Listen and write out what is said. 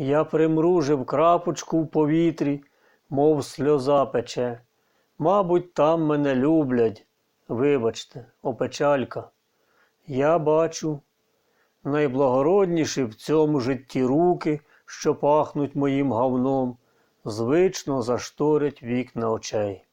Я примружив крапочку в повітрі, мов сльоза пече. Мабуть, там мене люблять. Вибачте, опечалька. Я бачу найблагородніші в цьому житті руки, що пахнуть моїм говном, звично зашторять вікна очей.